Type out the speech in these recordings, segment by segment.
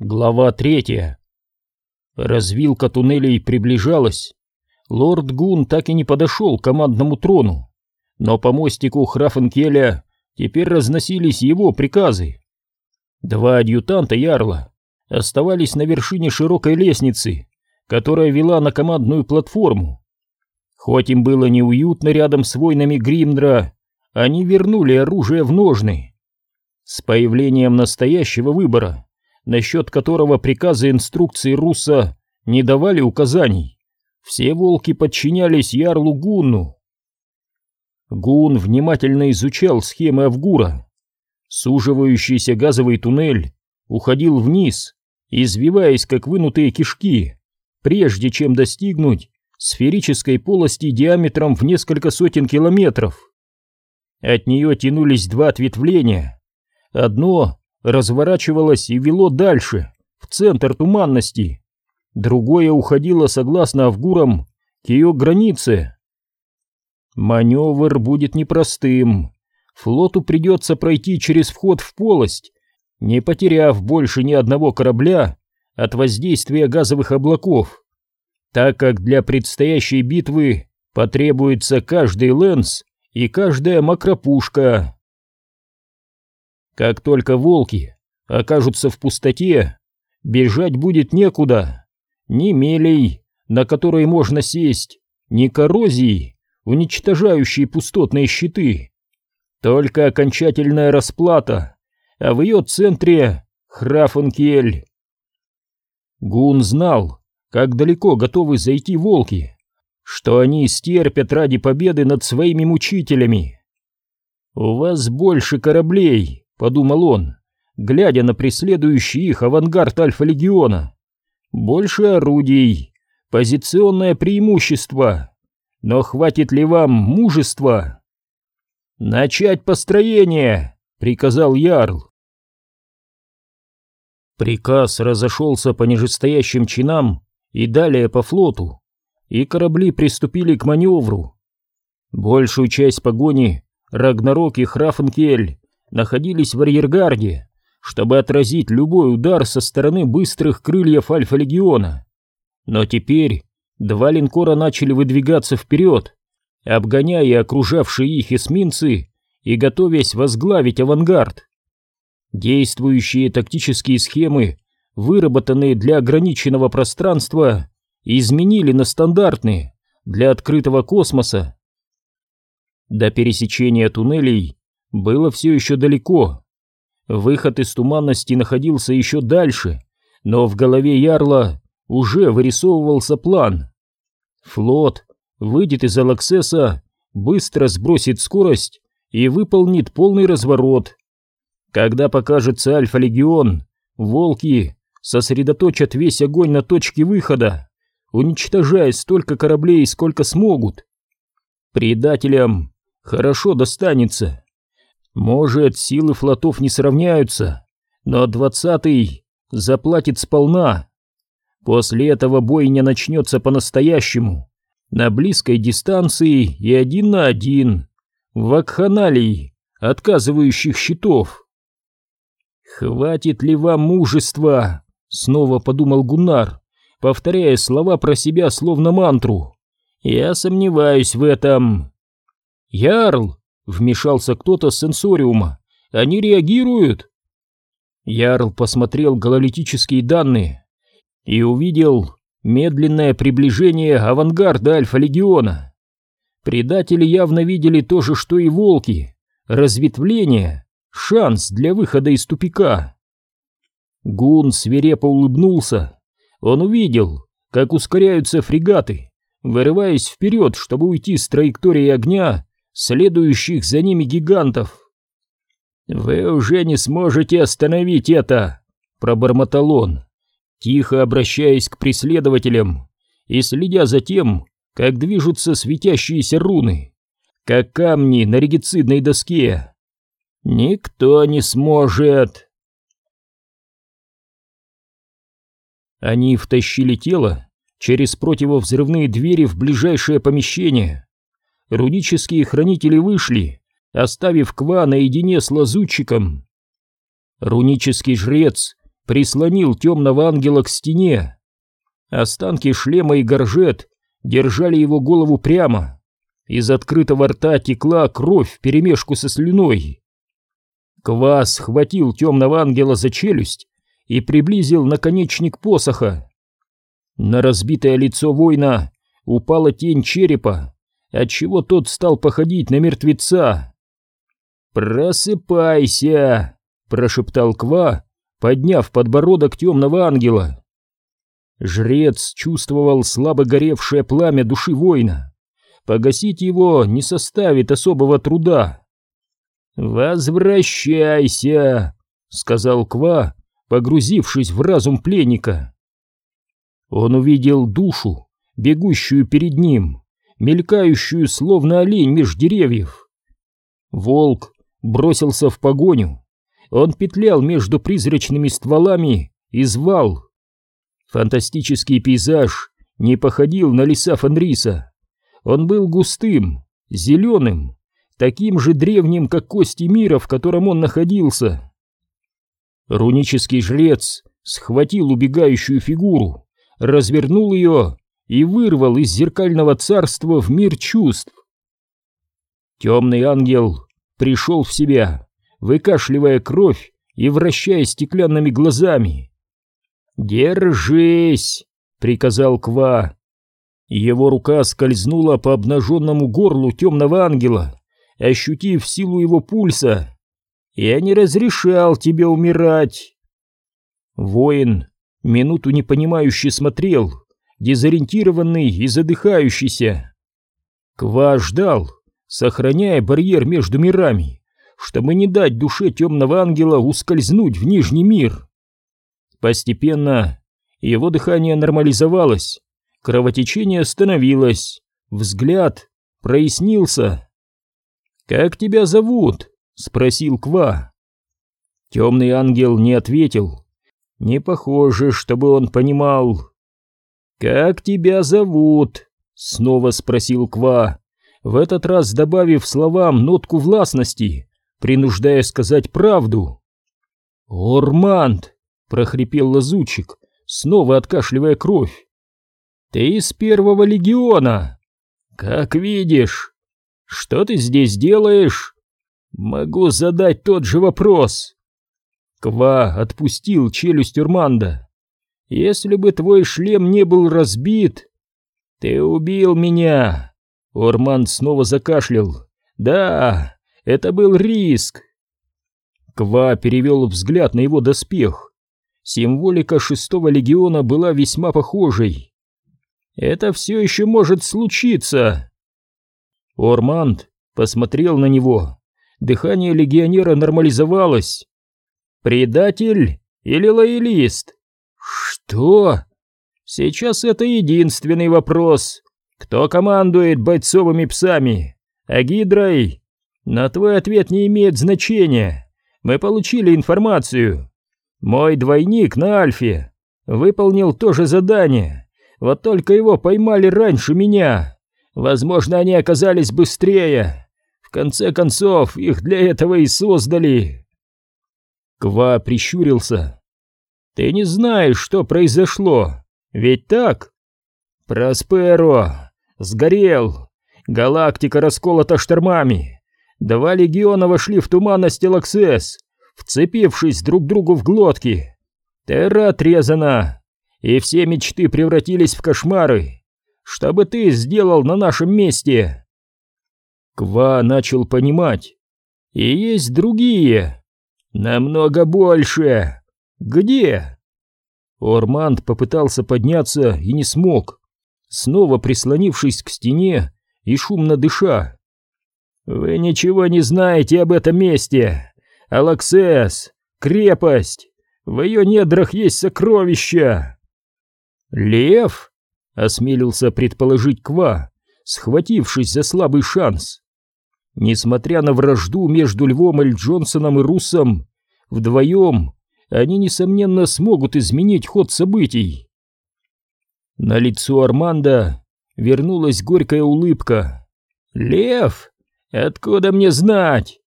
Глава третья. Развилка туннелей приближалась. Лорд Гун так и не подошел к командному трону, но по мостику Храфенкеля теперь разносились его приказы. Два адъютанта Ярла оставались на вершине широкой лестницы, которая вела на командную платформу. Хоть им было неуютно рядом с воинами Гримдра, они вернули оружие в ножны. С появлением настоящего выбора насчет которого приказы и инструкции Руса не давали указаний. Все волки подчинялись Ярлу Гунну. Гун внимательно изучал схемы Авгура. Суживающийся газовый туннель уходил вниз, извиваясь как вынутые кишки, прежде чем достигнуть сферической полости диаметром в несколько сотен километров. От нее тянулись два ответвления. Одно разворачивалось и вело дальше, в центр туманности. Другое уходило, согласно Авгурам, к ее границе. Маневр будет непростым. Флоту придется пройти через вход в полость, не потеряв больше ни одного корабля от воздействия газовых облаков, так как для предстоящей битвы потребуется каждый лэнс и каждая макропушка. Как только волки окажутся в пустоте, бежать будет некуда. Ни мелей, на которые можно сесть, ни коррозии, уничтожающие пустотные щиты. Только окончательная расплата, а в ее центре Храфенкель. Гун знал, как далеко готовы зайти волки, что они стерпят ради победы над своими мучителями. «У вас больше кораблей», — подумал он, глядя на преследующий их авангард Альфа-Легиона. «Больше орудий, позиционное преимущество. Но хватит ли вам мужества?» «Начать построение!» — приказал Ярл. Приказ разошелся по нижестоящим чинам и далее по флоту, и корабли приступили к маневру. Большую часть погони Рагнарок и Храфенкель находились в арьергарде, чтобы отразить любой удар со стороны быстрых крыльев Альфа-Легиона. Но теперь два линкора начали выдвигаться вперед, обгоняя окружавшие их эсминцы и готовясь возглавить авангард. Действующие тактические схемы, выработанные для ограниченного пространства, изменили на стандартные для открытого космоса. До пересечения туннелей было все еще далеко. Выход из туманности находился еще дальше, но в голове Ярла уже вырисовывался план. Флот выйдет из Алаксеса, быстро сбросит скорость и выполнит полный разворот. Когда покажется Альфа-Легион, волки сосредоточат весь огонь на точке выхода, уничтожая столько кораблей, сколько смогут. Предателям хорошо достанется. Может, силы флотов не сравняются, но двадцатый заплатит сполна. После этого бойня начнется по-настоящему, на близкой дистанции и один на один, в вакханалии, отказывающих щитов. «Хватит ли вам мужества?» — снова подумал Гуннар, повторяя слова про себя словно мантру. «Я сомневаюсь в этом». «Ярл!» Вмешался кто-то с сенсориума. Они реагируют. Ярл посмотрел гололитические данные и увидел медленное приближение авангарда Альфа-Легиона. Предатели явно видели то же, что и волки. Разветвление, шанс для выхода из тупика. Гун свирепо улыбнулся. Он увидел, как ускоряются фрегаты, вырываясь вперед, чтобы уйти с траектории огня следующих за ними гигантов. «Вы уже не сможете остановить это!» — пробормотал он, тихо обращаясь к преследователям и следя за тем, как движутся светящиеся руны, как камни на регицидной доске. «Никто не сможет!» Они втащили тело через противовзрывные двери в ближайшее помещение рунические хранители вышли, оставив Ква наедине с лазутчиком. Рунический жрец прислонил темного ангела к стене. Останки шлема и горжет держали его голову прямо. Из открытого рта текла кровь вперемешку со слюной. Квас схватил темного ангела за челюсть и приблизил наконечник посоха. На разбитое лицо воина упала тень черепа, отчего тот стал походить на мертвеца. «Просыпайся!» — прошептал Ква, подняв подбородок темного ангела. Жрец чувствовал слабо горевшее пламя души воина. Погасить его не составит особого труда. «Возвращайся!» — сказал Ква, погрузившись в разум пленника. Он увидел душу, бегущую перед ним, мелькающую, словно олень меж деревьев. Волк бросился в погоню. Он петлял между призрачными стволами и звал. Фантастический пейзаж не походил на леса Фанриса. Он был густым, зеленым, таким же древним, как кости мира, в котором он находился. Рунический жрец схватил убегающую фигуру, развернул ее и вырвал из зеркального царства в мир чувств. Темный ангел пришел в себя, выкашливая кровь и вращая стеклянными глазами. «Держись!» — приказал Ква. Его рука скользнула по обнаженному горлу темного ангела, ощутив силу его пульса. «Я не разрешал тебе умирать!» Воин минуту непонимающе смотрел, дезориентированный и задыхающийся. Ква ждал, сохраняя барьер между мирами, чтобы не дать душе темного ангела ускользнуть в Нижний мир. Постепенно его дыхание нормализовалось, кровотечение остановилось, взгляд прояснился. «Как тебя зовут?» — спросил Ква. Темный ангел не ответил. Не похоже, чтобы он понимал. «Как тебя зовут?» — снова спросил Ква, в этот раз добавив словам нотку властности, принуждая сказать правду. «Орманд!» — прохрипел лазутчик, снова откашливая кровь. «Ты из первого легиона! Как видишь! Что ты здесь делаешь?» «Могу задать тот же вопрос!» Ква отпустил челюсть Урманда. «Если бы твой шлем не был разбит...» «Ты убил меня!» Орманд снова закашлял. «Да, это был риск!» Ква перевел взгляд на его доспех. Символика шестого легиона была весьма похожей. «Это все еще может случиться!» Орманд посмотрел на него. Дыхание легионера нормализовалось. «Предатель или лоялист?» «Что?» «Сейчас это единственный вопрос. Кто командует бойцовыми псами? А гидрой?» «Но твой ответ не имеет значения. Мы получили информацию. Мой двойник на Альфе выполнил то же задание, вот только его поймали раньше меня. Возможно, они оказались быстрее. В конце концов, их для этого и создали. Ква прищурился. Ты не знаешь, что произошло, ведь так? Просперо сгорел. Галактика расколота штормами. Два легиона вошли в туманность Элаксес вцепившись друг другу в глотки. Терра отрезана, и все мечты превратились в кошмары. Что бы ты сделал на нашем месте? Ква начал понимать. И есть другие. Намного больше. Где? Орманд попытался подняться и не смог, снова прислонившись к стене и шумно дыша. «Вы ничего не знаете об этом месте. Алаксес! Крепость! В ее недрах есть сокровища!» «Лев?» — осмелился предположить Ква, схватившись за слабый шанс. Несмотря на вражду между Львом Эль Джонсоном и Русом, вдвоем они, несомненно, смогут изменить ход событий. На лицо Арманда вернулась горькая улыбка. «Лев? Откуда мне знать?»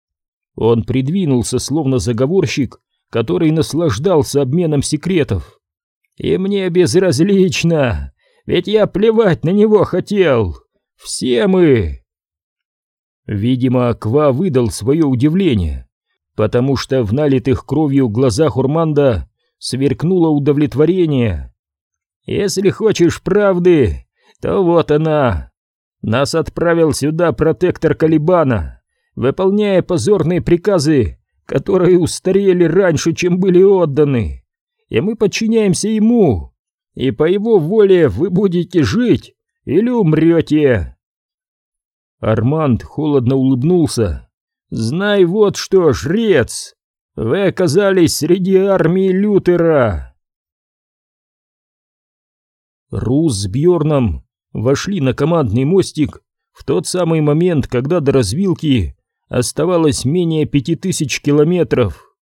Он придвинулся, словно заговорщик, который наслаждался обменом секретов. И мне безразлично, ведь я плевать на него хотел. Все мы. Видимо, Ква выдал свое удивление, потому что в налитых кровью глазах Урманда сверкнуло удовлетворение. Если хочешь правды, то вот она. Нас отправил сюда протектор Калибана, выполняя позорные приказы, которые устарели раньше, чем были отданы. И мы подчиняемся ему, и по его воле вы будете жить или умрете. Арманд холодно улыбнулся. «Знай вот что, жрец, вы оказались среди армии Лютера!» Рус с Бьорном вошли на командный мостик в тот самый момент, когда до развилки оставалось менее пяти тысяч километров.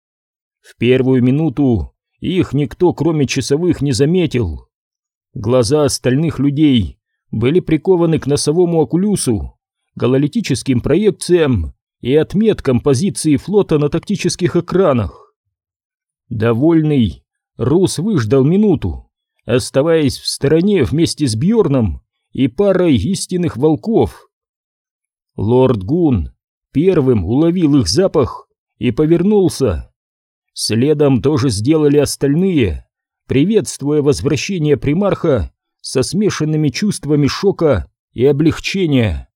В первую минуту их никто, кроме часовых, не заметил. Глаза остальных людей были прикованы к носовому окулюсу, гололитическим проекциям и отметкам позиции флота на тактических экранах. Довольный, Рус выждал минуту, оставаясь в стороне вместе с Бьорном и парой истинных волков. Лорд Гун первым уловил их запах и повернулся. Следом тоже сделали остальные, приветствуя возвращение примарха со смешанными чувствами шока и облегчения.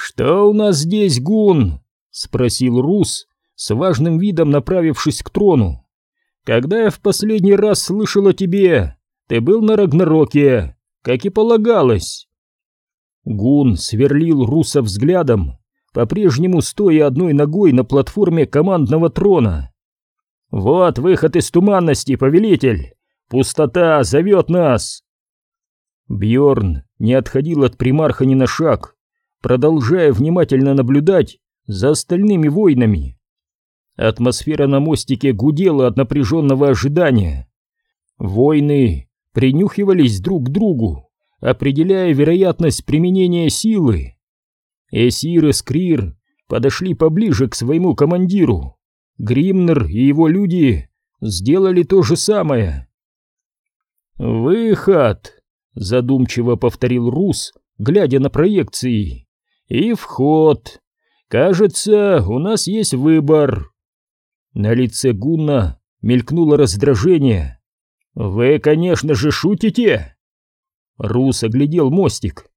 «Что у нас здесь, Гун?» — спросил Рус, с важным видом направившись к трону. «Когда я в последний раз слышал о тебе, ты был на Рагнароке, как и полагалось». Гун сверлил Руса взглядом, по-прежнему стоя одной ногой на платформе командного трона. «Вот выход из туманности, повелитель! Пустота зовет нас!» Бьорн не отходил от примарха ни на шаг, продолжая внимательно наблюдать за остальными воинами. Атмосфера на мостике гудела от напряженного ожидания. Войны принюхивались друг к другу, определяя вероятность применения силы. Эсир и Скрир подошли поближе к своему командиру. Гримнер и его люди сделали то же самое. «Выход!» — задумчиво повторил Рус, глядя на проекции. И вход. Кажется, у нас есть выбор. На лице Гунна мелькнуло раздражение. Вы, конечно же, шутите. Рус оглядел мостик.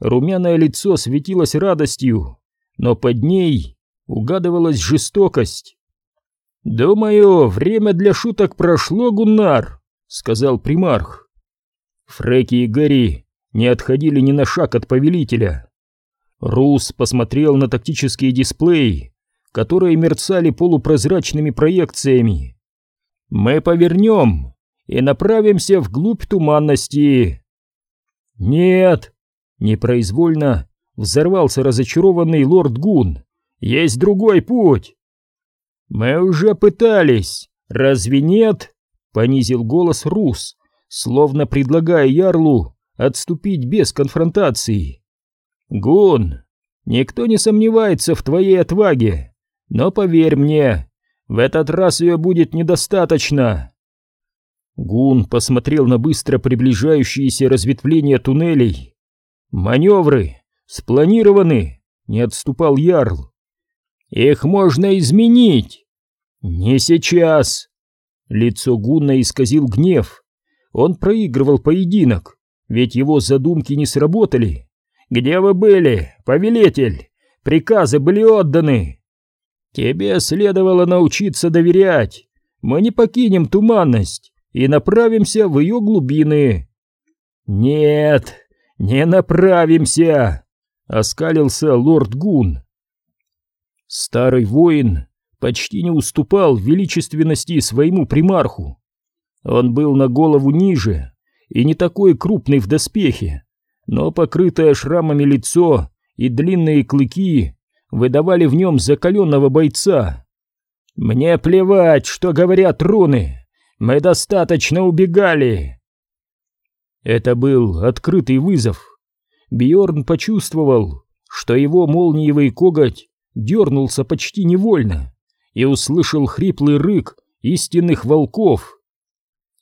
Румяное лицо светилось радостью, но под ней угадывалась жестокость. «Думаю, время для шуток прошло, Гуннар», — сказал примарх. Фреки и Гэри не отходили ни на шаг от повелителя. Рус посмотрел на тактические дисплеи, которые мерцали полупрозрачными проекциями. «Мы повернем и направимся вглубь туманности». «Нет!» — непроизвольно взорвался разочарованный лорд Гун. «Есть другой путь!» «Мы уже пытались, разве нет?» — понизил голос Рус, словно предлагая Ярлу отступить без конфронтации. Гун, никто не сомневается в твоей отваге, но поверь мне, в этот раз ее будет недостаточно. Гун посмотрел на быстро приближающиеся разветвления туннелей. Маневры спланированы, не отступал Ярл. Их можно изменить. Не сейчас. Лицо Гунна исказил гнев. Он проигрывал поединок, ведь его задумки не сработали. Где вы были, повелитель? Приказы были отданы. Тебе следовало научиться доверять. Мы не покинем туманность и направимся в ее глубины. Нет, не направимся, оскалился лорд Гун. Старый воин почти не уступал величественности своему примарху. Он был на голову ниже и не такой крупный в доспехе, но покрытое шрамами лицо и длинные клыки выдавали в нем закаленного бойца. «Мне плевать, что говорят руны, мы достаточно убегали!» Это был открытый вызов. Бьорн почувствовал, что его молниевый коготь дернулся почти невольно, и услышал хриплый рык истинных волков.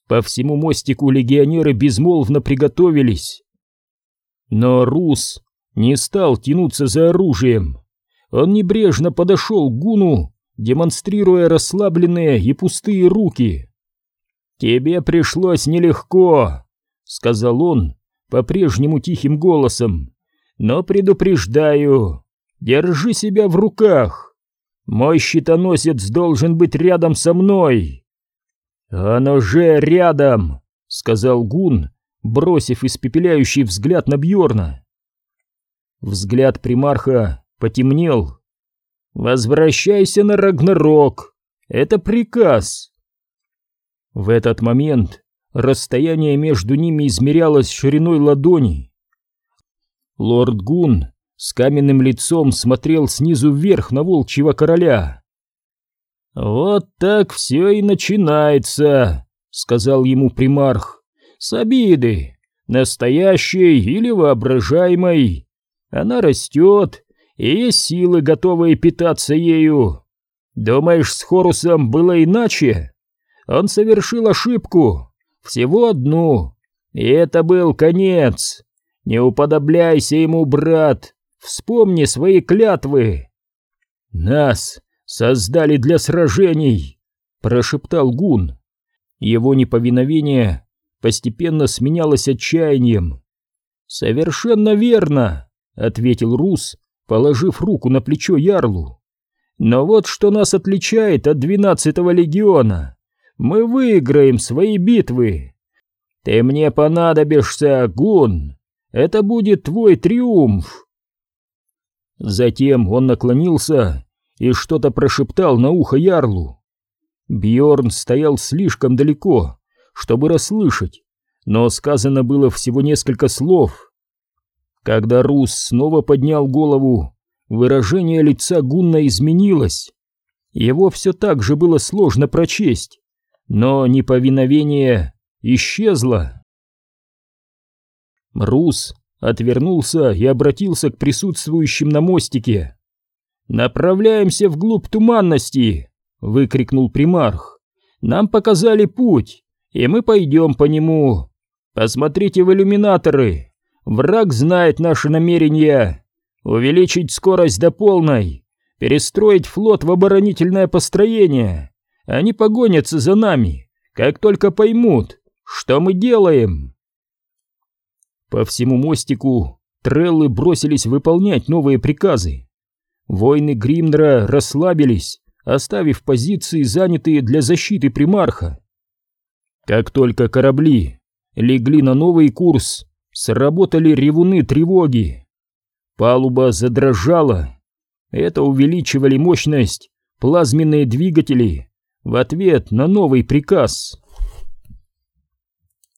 По всему мостику легионеры безмолвно приготовились. Но Рус не стал тянуться за оружием. Он небрежно подошел к Гуну, демонстрируя расслабленные и пустые руки. «Тебе пришлось нелегко», — сказал он по-прежнему тихим голосом, — «но предупреждаю, держи себя в руках. Мой щитоносец должен быть рядом со мной». «Оно же рядом», — сказал Гун, бросив испепеляющий взгляд на Бьорна. Взгляд примарха потемнел. «Возвращайся на Рагнарок! Это приказ!» В этот момент расстояние между ними измерялось шириной ладони. Лорд Гун с каменным лицом смотрел снизу вверх на волчьего короля. «Вот так все и начинается», — сказал ему примарх, — «с обиды, настоящей или воображаемой. Она растет, и есть силы, готовые питаться ею. Думаешь, с Хорусом было иначе? Он совершил ошибку, всего одну, и это был конец. Не уподобляйся ему, брат, вспомни свои клятвы. Нас создали для сражений, прошептал Гун. Его неповиновение постепенно сменялось отчаянием. Совершенно верно. — ответил Рус, положив руку на плечо Ярлу. «Но вот что нас отличает от двенадцатого легиона. Мы выиграем свои битвы. Ты мне понадобишься, Гун. Это будет твой триумф». Затем он наклонился и что-то прошептал на ухо Ярлу. Бьорн стоял слишком далеко, чтобы расслышать, но сказано было всего несколько слов — когда Рус снова поднял голову, выражение лица Гунна изменилось. Его все так же было сложно прочесть, но неповиновение исчезло. Рус отвернулся и обратился к присутствующим на мостике. «Направляемся вглубь туманности!» — выкрикнул примарх. «Нам показали путь, и мы пойдем по нему. Посмотрите в иллюминаторы!» Враг знает наши намерения. Увеличить скорость до полной, перестроить флот в оборонительное построение. Они погонятся за нами, как только поймут, что мы делаем. По всему мостику треллы бросились выполнять новые приказы. Воины Гримдра расслабились, оставив позиции, занятые для защиты примарха. Как только корабли легли на новый курс, Сработали ревуны тревоги. Палуба задрожала. Это увеличивали мощность плазменные двигатели в ответ на новый приказ.